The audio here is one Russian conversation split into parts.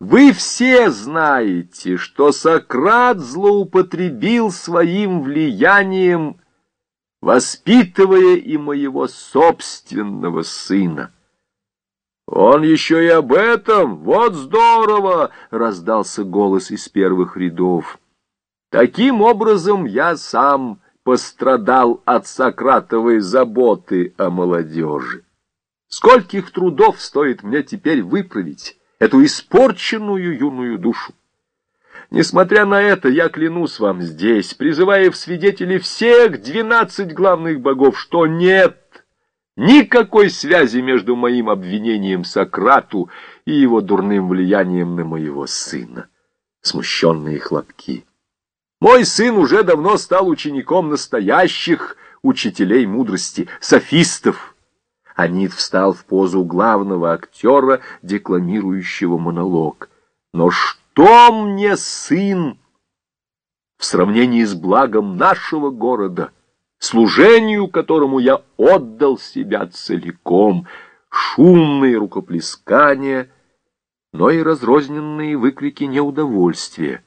Вы все знаете, что Сократ злоупотребил своим влиянием, воспитывая и моего собственного сына. «Он еще и об этом! Вот здорово!» — раздался голос из первых рядов. «Таким образом я сам пострадал от Сократовой заботы о молодежи. Скольких трудов стоит мне теперь выправить эту испорченную юную душу? Несмотря на это, я клянусь вам здесь, призывая в свидетели всех двенадцать главных богов, что нет никакой связи между моим обвинением Сократу и его дурным влиянием на моего сына. Смущенные хлопки. Мой сын уже давно стал учеником настоящих учителей мудрости, софистов. Анит встал в позу главного актера, декламирующего монолог. Но что мне сын в сравнении с благом нашего города, служению которому я отдал себя целиком, шумные рукоплескания, но и разрозненные выкрики неудовольствия?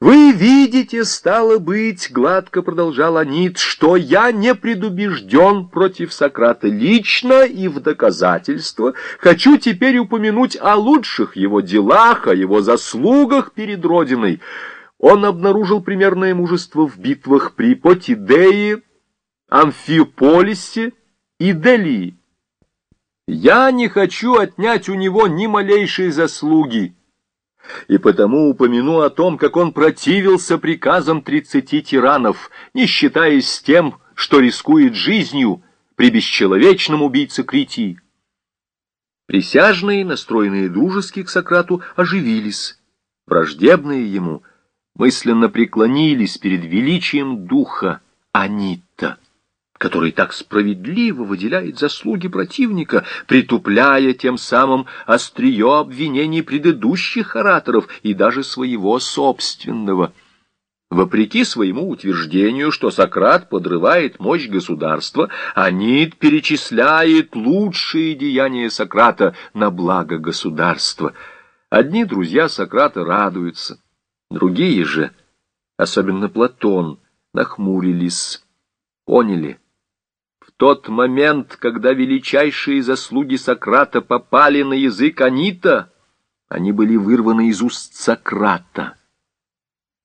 «Вы видите, стало быть, — гладко продолжал Анит, — что я не предубежден против Сократа лично и в доказательство хочу теперь упомянуть о лучших его делах, о его заслугах перед Родиной. Он обнаружил примерное мужество в битвах при Потидее, Амфиполисе и Делии. Я не хочу отнять у него ни малейшей заслуги, и потому упомяну о том, как он противился приказам тридцати тиранов, не считаясь с тем, что рискует жизнью при бесчеловечном убийце Критии. Присяжные, настроенные дружески к Сократу, оживились. Враждебные ему мысленно преклонились перед величием духа Анита который так справедливо выделяет заслуги противника, притупляя тем самым острие обвинений предыдущих ораторов и даже своего собственного. Вопреки своему утверждению, что Сократ подрывает мощь государства, Анит перечисляет лучшие деяния Сократа на благо государства. Одни друзья Сократа радуются, другие же, особенно Платон, нахмурились, поняли — тот момент, когда величайшие заслуги Сократа попали на язык Анита, они были вырваны из уст Сократа.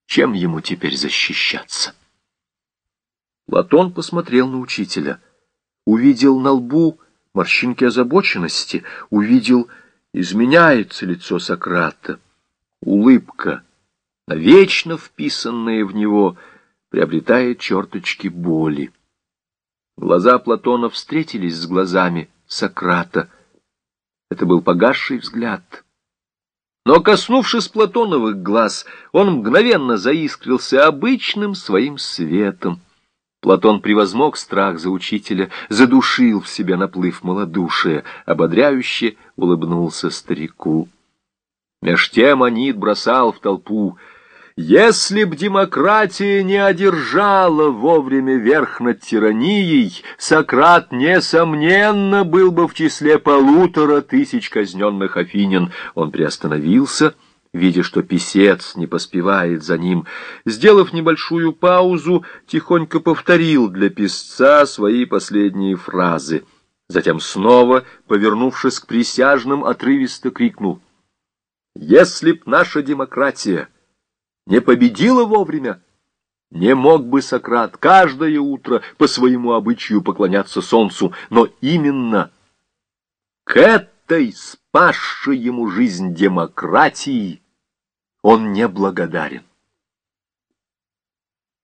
Чем ему теперь защищаться? Платон посмотрел на учителя, увидел на лбу морщинки озабоченности, увидел, изменяется лицо Сократа, улыбка, навечно вписанная в него, приобретает черточки боли. Глаза Платона встретились с глазами Сократа. Это был погасший взгляд. Но, коснувшись Платоновых глаз, он мгновенно заискрился обычным своим светом. Платон превозмог страх за учителя, задушил в себя наплыв малодушия, ободряюще улыбнулся старику. Меж тем Анит бросал в толпу — если б демократия не одержала вовремя верх над тиранией, Сократ, несомненно, был бы в числе полутора тысяч казненных афинян. Он приостановился, видя, что писец не поспевает за ним. Сделав небольшую паузу, тихонько повторил для писца свои последние фразы. Затем снова, повернувшись к присяжным, отрывисто крикнул. «Если б наша демократия...» не победила вовремя. Не мог бы Сократ каждое утро по своему обычаю поклоняться солнцу, но именно к этой спасшей ему жизнь демократии он не благодарен.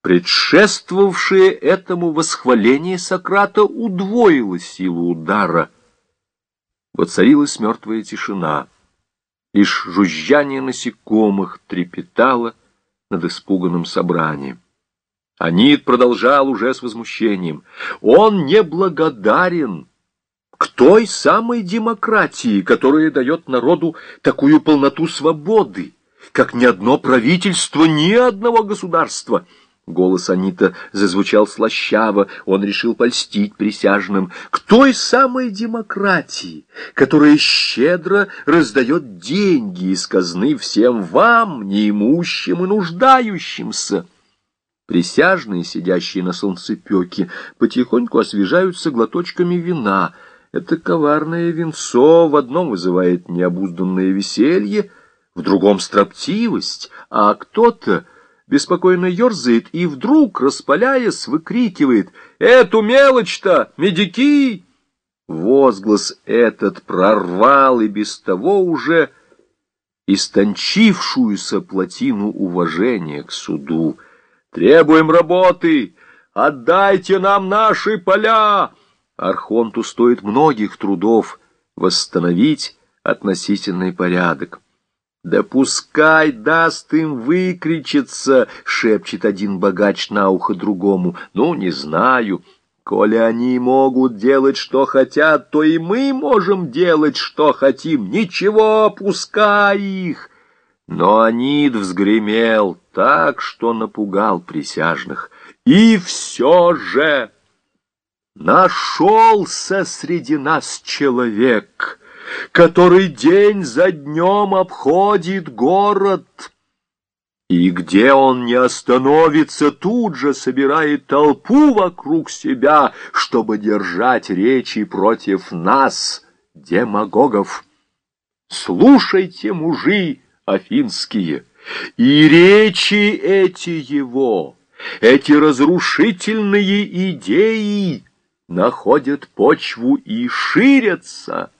Предшествовавшее этому восхваление Сократа удвоило силу удара. Воцарилась мертвая тишина. Лишь жужжание насекомых трепетало, над испуганным собранием. Анит продолжал уже с возмущением. Он неблагодарен к той самой демократии, которая дает народу такую полноту свободы, как ни одно правительство, ни одного государства. Голос Анита зазвучал слащаво, он решил польстить присяжным к той самой демократии, которая щедро раздает деньги из казны всем вам, неимущим и нуждающимся. Присяжные, сидящие на солнцепеке, потихоньку освежаются глоточками вина. Это коварное винцо в одном вызывает необузданное веселье, в другом — строптивость, а кто-то беспокойно ерзает и вдруг, распаляясь, выкрикивает «Эту мелочь-то, медики!» Возглас этот прорвал и без того уже истончившуюся плотину уважения к суду. «Требуем работы! Отдайте нам наши поля!» Архонту стоит многих трудов восстановить относительный порядок. «Да пускай даст им выкричиться!» — шепчет один богач на ухо другому. «Ну, не знаю. Коли они могут делать, что хотят, то и мы можем делать, что хотим. Ничего, пускай их!» Но Анид взгремел так, что напугал присяжных. «И все же нашелся среди нас человек!» Который день за днем обходит город. И где он не остановится, тут же собирает толпу вокруг себя, чтобы держать речи против нас, демагогов. Слушайте, мужи афинские, и речи эти его, эти разрушительные идеи находят почву и ширятся.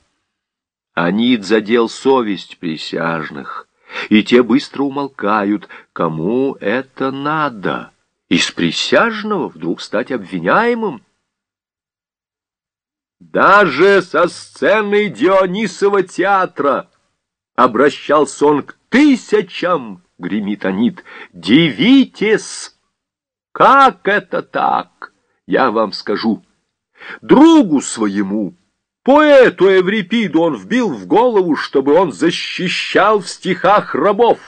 Анит задел совесть присяжных, и те быстро умолкают, кому это надо, из присяжного вдруг стать обвиняемым. Даже со сцены Дионисова театра обращался он к тысячам, гремит Анит, дивитесь, как это так, я вам скажу, другу своему, Поэту Эврипиду он вбил в голову, чтобы он защищал в стихах рабов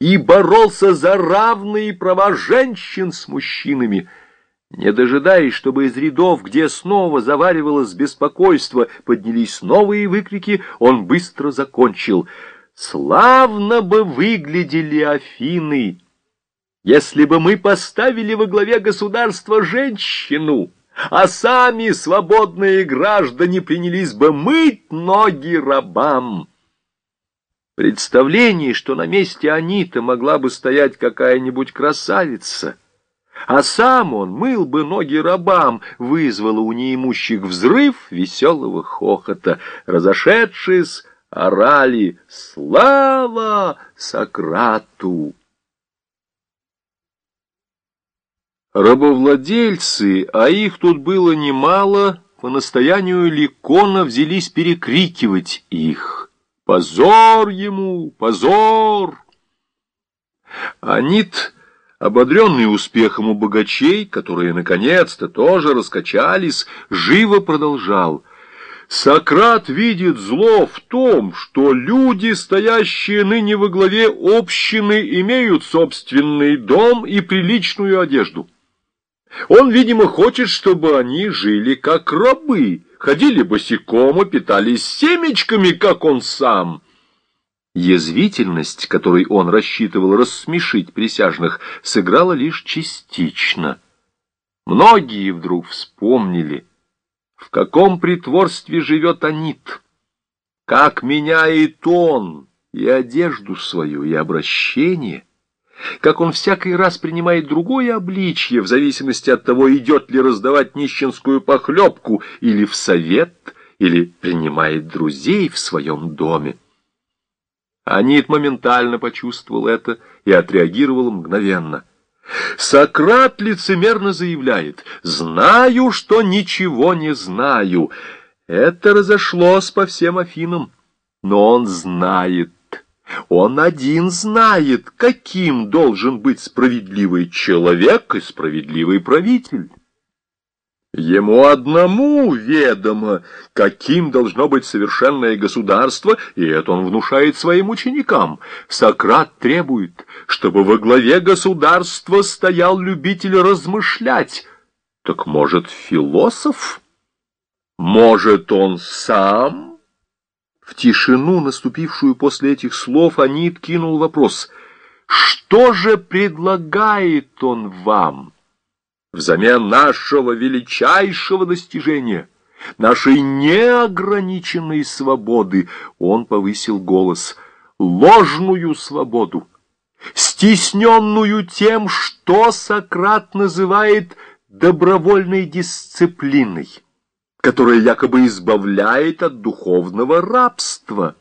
и боролся за равные права женщин с мужчинами, не дожидаясь, чтобы из рядов, где снова заваривалось беспокойство, поднялись новые выкрики, он быстро закончил. «Славно бы выглядели Афины, если бы мы поставили во главе государства женщину!» А сами свободные граждане принялись бы мыть ноги рабам. Представление, что на месте Анита могла бы стоять какая-нибудь красавица, а сам он мыл бы ноги рабам, вызвало у неимущих взрыв веселого хохота. Разошедшись, орали «Слава Сократу!» Рабовладельцы, а их тут было немало, по настоянию Ликона взялись перекрикивать их. «Позор ему! Позор!» Анит, ободренный успехом у богачей, которые наконец-то тоже раскачались, живо продолжал. Сократ видит зло в том, что люди, стоящие ныне во главе общины, имеют собственный дом и приличную одежду. Он, видимо, хочет, чтобы они жили как рабы, ходили босиком и питались семечками, как он сам. Язвительность, которой он рассчитывал рассмешить присяжных, сыграла лишь частично. Многие вдруг вспомнили, в каком притворстве живет Анит, как меняет он и одежду свою, и обращение — как он всякий раз принимает другое обличье, в зависимости от того, идет ли раздавать нищенскую похлебку или в совет, или принимает друзей в своем доме. Анит моментально почувствовал это и отреагировал мгновенно. Сократ лицемерно заявляет «Знаю, что ничего не знаю». Это разошлось по всем Афинам, но он знает. Он один знает, каким должен быть справедливый человек и справедливый правитель. Ему одному ведомо, каким должно быть совершенное государство, и это он внушает своим ученикам. Сократ требует, чтобы во главе государства стоял любитель размышлять. Так может, философ? Может, он сам? В тишину, наступившую после этих слов, Анит кинул вопрос. Что же предлагает он вам? взамен нашего величайшего достижения, нашей неограниченной свободы, он повысил голос, ложную свободу, стесненную тем, что Сократ называет добровольной дисциплиной, которая якобы избавляет от духовного рабства.